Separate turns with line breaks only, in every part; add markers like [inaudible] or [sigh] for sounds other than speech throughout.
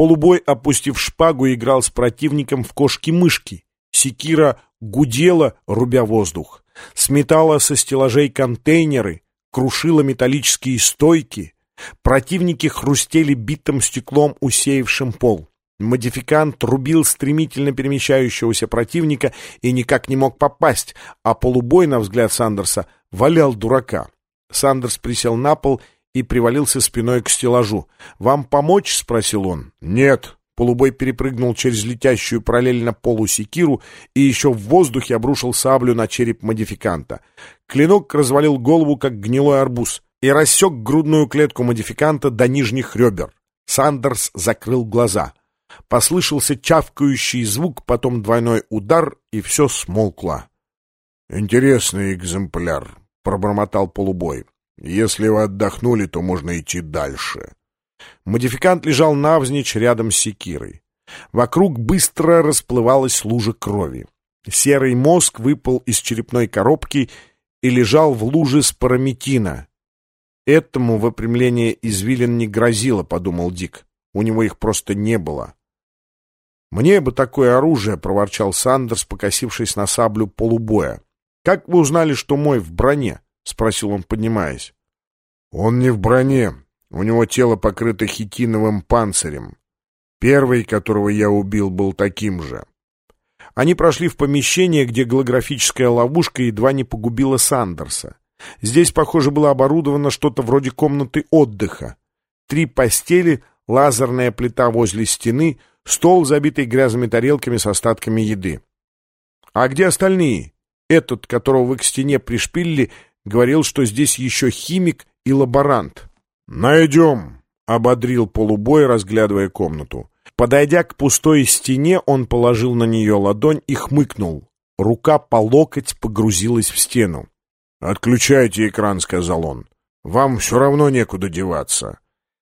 Полубой, опустив шпагу, играл с противником в кошки-мышки. Секира гудела, рубя воздух. Сметала со стеллажей контейнеры, крушила металлические стойки. Противники хрустели битым стеклом, усеявшим пол. Модификант рубил стремительно перемещающегося противника и никак не мог попасть, а полубой, на взгляд Сандерса, валял дурака. Сандерс присел на пол и привалился спиной к стеллажу. «Вам помочь?» — спросил он. «Нет». Полубой перепрыгнул через летящую параллельно полу секиру и еще в воздухе обрушил саблю на череп модификанта. Клинок развалил голову, как гнилой арбуз, и рассек грудную клетку модификанта до нижних ребер. Сандерс закрыл глаза. Послышался чавкающий звук, потом двойной удар, и все смолкло. «Интересный экземпляр», — пробормотал полубой. Если вы отдохнули, то можно идти дальше. Модификант лежал навзничь рядом с секирой. Вокруг быстро расплывалась лужа крови. Серый мозг выпал из черепной коробки и лежал в луже спарометина. Этому выпрямление извилин не грозило, подумал Дик. У него их просто не было. «Мне бы такое оружие», — проворчал Сандерс, покосившись на саблю полубоя. «Как вы узнали, что мой в броне?» — спросил он, поднимаясь. «Он не в броне. У него тело покрыто хитиновым панцирем. Первый, которого я убил, был таким же». Они прошли в помещение, где голографическая ловушка едва не погубила Сандерса. Здесь, похоже, было оборудовано что-то вроде комнаты отдыха. Три постели, лазерная плита возле стены, стол, забитый грязными тарелками с остатками еды. «А где остальные?» Этот, которого вы к стене пришпилили, говорил, что здесь еще химик и лаборант. «Найдем», — ободрил полубой, разглядывая комнату. Подойдя к пустой стене, он положил на нее ладонь и хмыкнул. Рука по локоть погрузилась в стену. «Отключайте экран», — сказал он. «Вам все равно некуда деваться».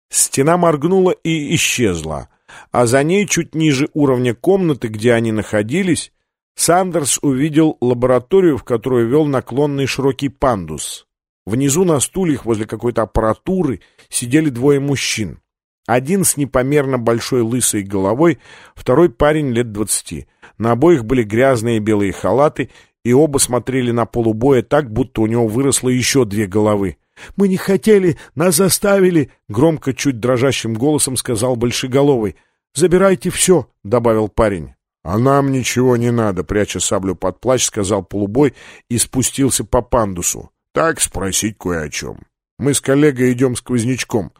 Стена моргнула и исчезла, а за ней, чуть ниже уровня комнаты, где они находились, Сандерс увидел лабораторию, в которую вел наклонный широкий пандус. Внизу на стульях возле какой-то аппаратуры сидели двое мужчин. Один с непомерно большой лысой головой, второй парень лет двадцати. На обоих были грязные белые халаты, и оба смотрели на полубоя так, будто у него выросло еще две головы. «Мы не хотели, нас заставили!» — громко, чуть дрожащим голосом сказал Большеголовый. «Забирайте все!» — добавил парень. «А нам ничего не надо», — пряча саблю под плащ, сказал полубой и спустился по пандусу. «Так спросить кое о чем. Мы с коллегой идем сквознячком.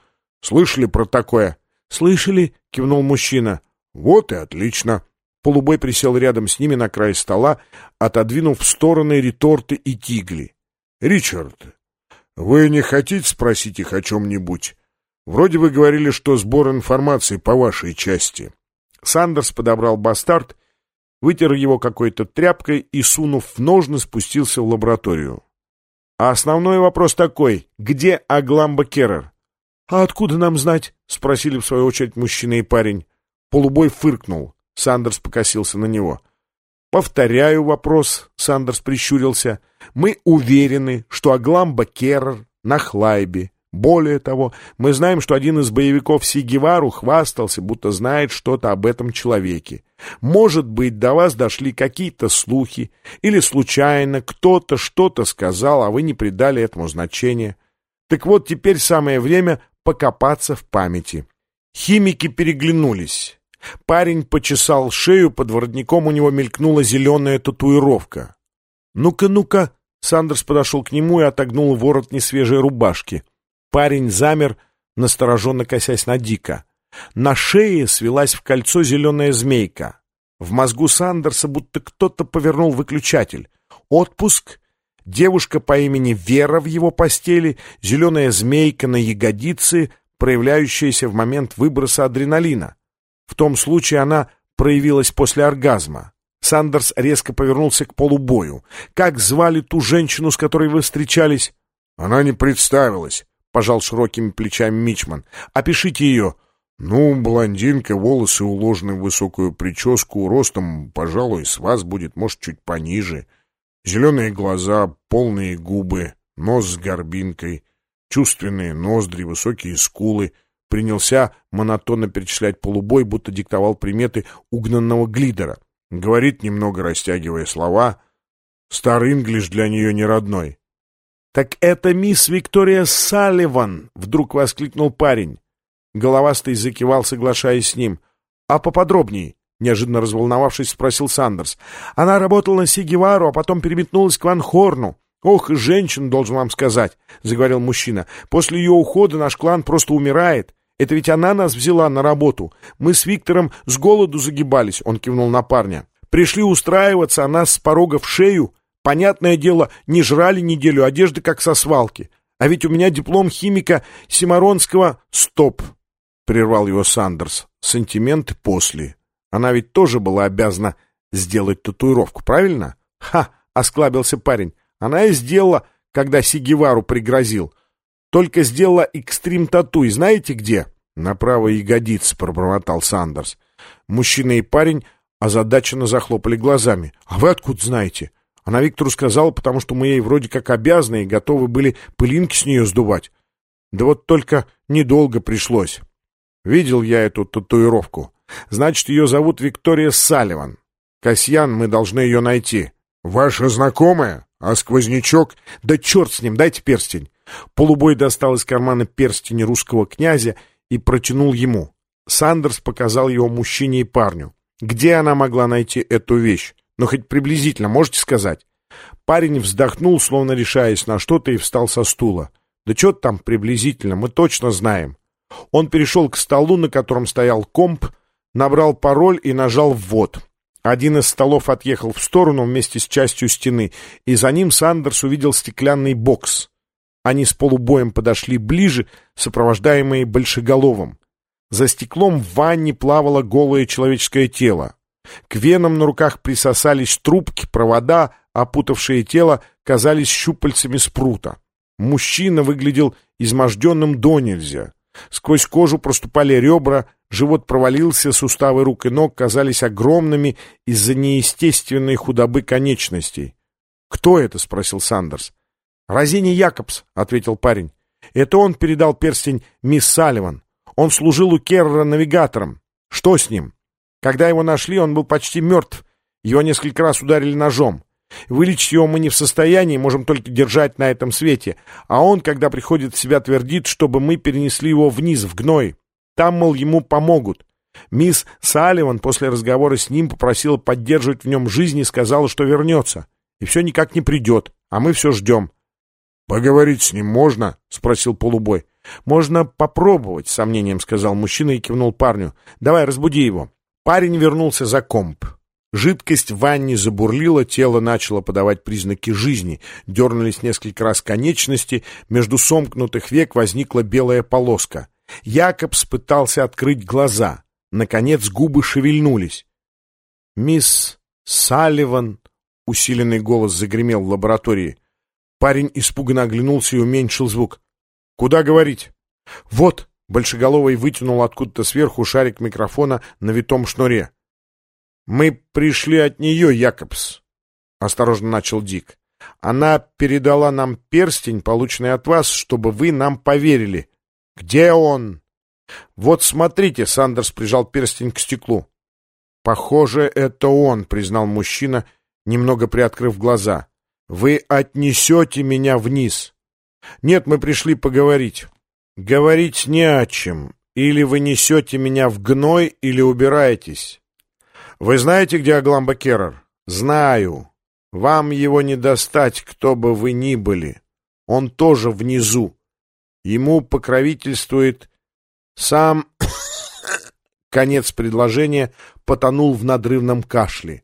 Слышали про такое?» «Слышали», — кивнул мужчина. «Вот и отлично». Полубой присел рядом с ними на край стола, отодвинув в стороны реторты и тигли. «Ричард, вы не хотите спросить их о чем-нибудь? Вроде вы говорили, что сбор информации по вашей части». Сандерс подобрал бастард, вытер его какой-то тряпкой и, сунув в ножны, спустился в лабораторию. А основной вопрос такой, где Агламба Керрер? «А откуда нам знать?» — спросили в свою очередь мужчина и парень. Полубой фыркнул. Сандерс покосился на него. «Повторяю вопрос», — Сандерс прищурился. «Мы уверены, что Агламба Керрер на Хлайбе, более того, мы знаем, что один из боевиков Сигевару хвастался, будто знает что-то об этом человеке. Может быть, до вас дошли какие-то слухи, или случайно кто-то что-то сказал, а вы не придали этому значения. Так вот, теперь самое время покопаться в памяти. Химики переглянулись. Парень почесал шею, под воротником у него мелькнула зеленая татуировка. «Ну-ка, ну-ка!» Сандерс подошел к нему и отогнул ворот несвежей рубашки. Парень замер, настороженно косясь на Дика. На шее свелась в кольцо зеленая змейка. В мозгу Сандерса будто кто-то повернул выключатель. Отпуск, девушка по имени Вера в его постели, зеленая змейка на ягодице, проявляющаяся в момент выброса адреналина. В том случае она проявилась после оргазма. Сандерс резко повернулся к полубою. «Как звали ту женщину, с которой вы встречались?» «Она не представилась», пожал широкими плечами Мичман. «Опишите ее». «Ну, блондинка, волосы уложены в высокую прическу, ростом, пожалуй, с вас будет, может, чуть пониже. Зеленые глаза, полные губы, нос с горбинкой, чувственные ноздри, высокие скулы, принялся монотонно перечислять полубой, будто диктовал приметы угнанного глидера. Говорит, немного растягивая слова. Старый инглиш для нее не родной. «Так это мисс Виктория Салливан!» — вдруг воскликнул парень. Головастый закивал, соглашаясь с ним. «А поподробнее?» — неожиданно разволновавшись, спросил Сандерс. «Она работала на Сигевару, а потом переметнулась к Ван Хорну. «Ох, женщина, должен вам сказать», — заговорил мужчина. «После ее ухода наш клан просто умирает. Это ведь она нас взяла на работу. Мы с Виктором с голоду загибались», — он кивнул на парня. «Пришли устраиваться, а нас с порога в шею. Понятное дело, не жрали неделю, одежды как со свалки. А ведь у меня диплом химика Симаронского...» «Стоп!» — прервал его Сандерс. «Сантименты после. Она ведь тоже была обязана сделать татуировку, правильно?» «Ха!» — осклабился парень. Она и сделала, когда Сигевару пригрозил. Только сделала экстрим-тату, и знаете где? На правой ягодице, пробормотал Сандерс. Мужчина и парень озадаченно захлопали глазами. А вы откуда знаете? Она Виктору сказала, потому что мы ей вроде как обязаны и готовы были пылинки с нее сдувать. Да вот только недолго пришлось. Видел я эту татуировку. Значит, ее зовут Виктория Салливан. Касьян, мы должны ее найти. Ваша знакомая? А сквознячок? Да черт с ним, дайте перстень. Полубой достал из кармана перстень русского князя и протянул ему. Сандерс показал его мужчине и парню. Где она могла найти эту вещь? Ну, хоть приблизительно, можете сказать? Парень вздохнул, словно решаясь на что-то, и встал со стула. Да что там приблизительно, мы точно знаем. Он перешел к столу, на котором стоял комп, набрал пароль и нажал «ввод». Один из столов отъехал в сторону вместе с частью стены, и за ним Сандерс увидел стеклянный бокс. Они с полубоем подошли ближе, сопровождаемые большеголовым. За стеклом в ванне плавало голое человеческое тело. К венам на руках присосались трубки, провода, опутавшие тело, казались щупальцами спрута. Мужчина выглядел изможденным до нельзя. Сквозь кожу проступали ребра, живот провалился, суставы рук и ног казались огромными из-за неестественной худобы конечностей. «Кто это?» — спросил Сандерс. «Розини Якобс», — ответил парень. «Это он передал перстень мисс Салливан. Он служил у Керрера навигатором. Что с ним? Когда его нашли, он был почти мертв. Его несколько раз ударили ножом. Вылечить его мы не в состоянии, можем только держать на этом свете. А он, когда приходит в себя, твердит, чтобы мы перенесли его вниз, в гной. Там, мол, ему помогут. Мисс Салливан после разговора с ним попросила поддерживать в нем жизнь и сказала, что вернется. И все никак не придет, а мы все ждем. — Поговорить с ним можно? — спросил полубой. — Можно попробовать, — сомнением сказал мужчина и кивнул парню. — Давай, разбуди его. Парень вернулся за комп. Жидкость в ванне забурлила, тело начало подавать признаки жизни. Дернулись несколько раз конечности, между сомкнутых век возникла белая полоска. Якобс пытался открыть глаза. Наконец губы шевельнулись. «Мисс Салливан!» — усиленный голос загремел в лаборатории. Парень испуганно оглянулся и уменьшил звук. «Куда говорить?» «Вот!» — Большеголовый вытянул откуда-то сверху шарик микрофона на витом шнуре. «Мы пришли от нее, Якобс», — осторожно начал Дик. «Она передала нам перстень, полученный от вас, чтобы вы нам поверили. Где он?» «Вот смотрите», — Сандерс прижал перстень к стеклу. «Похоже, это он», — признал мужчина, немного приоткрыв глаза. «Вы отнесете меня вниз». «Нет, мы пришли поговорить». «Говорить не о чем. Или вы несете меня в гной, или убираетесь». Вы знаете, где Агламба Керрер? Знаю. Вам его не достать, кто бы вы ни были. Он тоже внизу. Ему покровительствует сам... [coughs] Конец предложения потонул в надрывном кашле.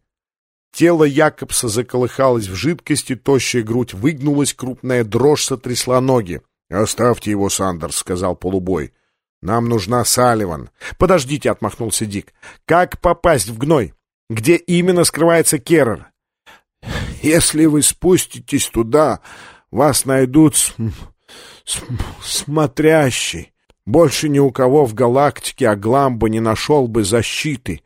Тело Якобса заколыхалось в жидкости, тощая грудь выгнулась, крупная дрожь сотрясла ноги. «Оставьте его, Сандерс», — сказал полубой. «Нам нужна Салливан». «Подождите», — отмахнулся Дик. «Как попасть в гной? Где именно скрывается Керрер?» «Если вы спуститесь туда, вас найдут см... См... смотрящий. Больше ни у кого в галактике Агламба не нашел бы защиты.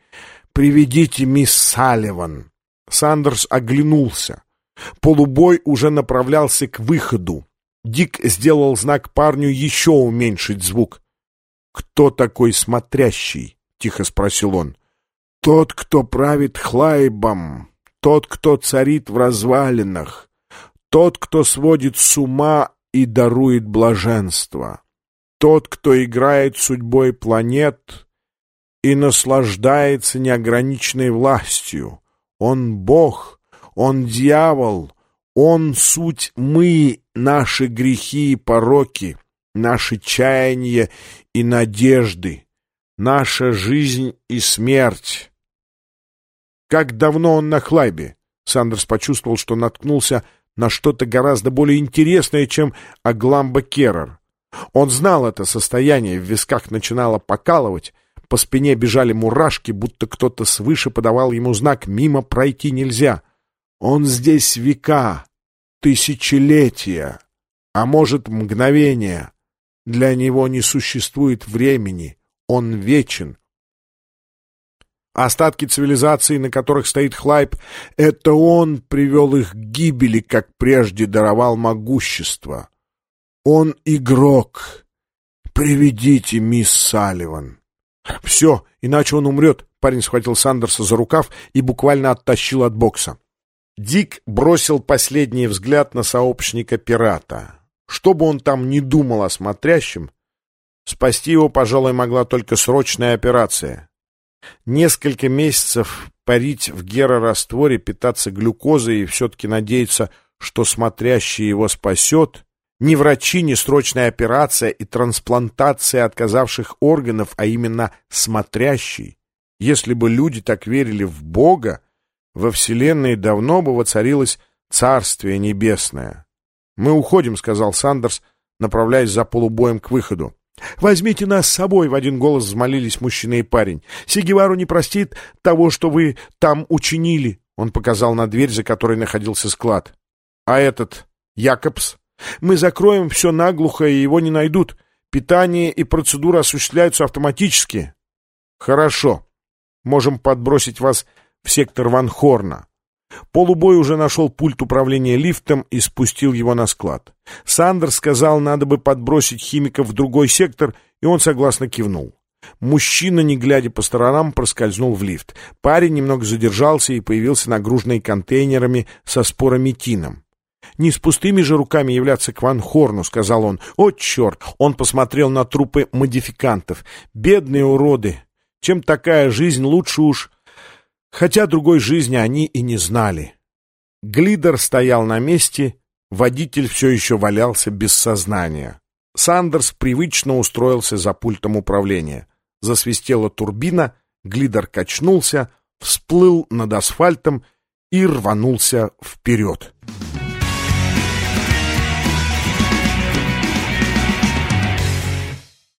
Приведите мисс Салливан». Сандерс оглянулся. Полубой уже направлялся к выходу. Дик сделал знак парню еще уменьшить звук. «Кто такой смотрящий?» — тихо спросил он. «Тот, кто правит Хлайбом, тот, кто царит в развалинах, тот, кто сводит с ума и дарует блаженство, тот, кто играет судьбой планет и наслаждается неограниченной властью. Он Бог, он дьявол, он суть мы, наши грехи и пороки, наши чаяния и надежды, наша жизнь и смерть. Как давно он на Хлайбе? Сандерс почувствовал, что наткнулся на что-то гораздо более интересное, чем Агламба Керрер. Он знал это состояние, в висках начинало покалывать, по спине бежали мурашки, будто кто-то свыше подавал ему знак «мимо пройти нельзя». Он здесь века, тысячелетия, а может мгновения. Для него не существует времени, он вечен. Остатки цивилизации, на которых стоит Хлайп, это он привел их к гибели, как прежде даровал могущество. Он игрок. Приведите мисс Салливан. Все, иначе он умрет. Парень схватил Сандерса за рукав и буквально оттащил от бокса. Дик бросил последний взгляд на сообщника пирата. Что бы он там ни думал о смотрящем, спасти его, пожалуй, могла только срочная операция. Несколько месяцев парить в герорастворе, питаться глюкозой и все-таки надеяться, что смотрящий его спасет, ни врачи, ни срочная операция и трансплантация отказавших органов, а именно смотрящий. Если бы люди так верили в Бога, во Вселенной давно бы воцарилось Царствие Небесное. «Мы уходим», — сказал Сандерс, направляясь за полубоем к выходу. «Возьмите нас с собой!» — в один голос взмолились мужчина и парень. «Сигевару не простит того, что вы там учинили!» Он показал на дверь, за которой находился склад. «А этот... Якобс?» «Мы закроем все наглухо, и его не найдут. Питание и процедуры осуществляются автоматически». «Хорошо. Можем подбросить вас в сектор Ван Хорна. Полубой уже нашел пульт управления лифтом и спустил его на склад. Сандер сказал, надо бы подбросить химиков в другой сектор, и он согласно кивнул. Мужчина, не глядя по сторонам, проскользнул в лифт. Парень немного задержался и появился нагруженный контейнерами со спорометином. «Не с пустыми же руками являться к Ван Хорну», — сказал он. «О, черт!» — он посмотрел на трупы модификантов. «Бедные уроды! Чем такая жизнь лучше уж хотя другой жизни они и не знали. Глидер стоял на месте, водитель все еще валялся без сознания. Сандерс привычно устроился за пультом управления. Засвистела турбина, глидер качнулся, всплыл над асфальтом и рванулся вперед.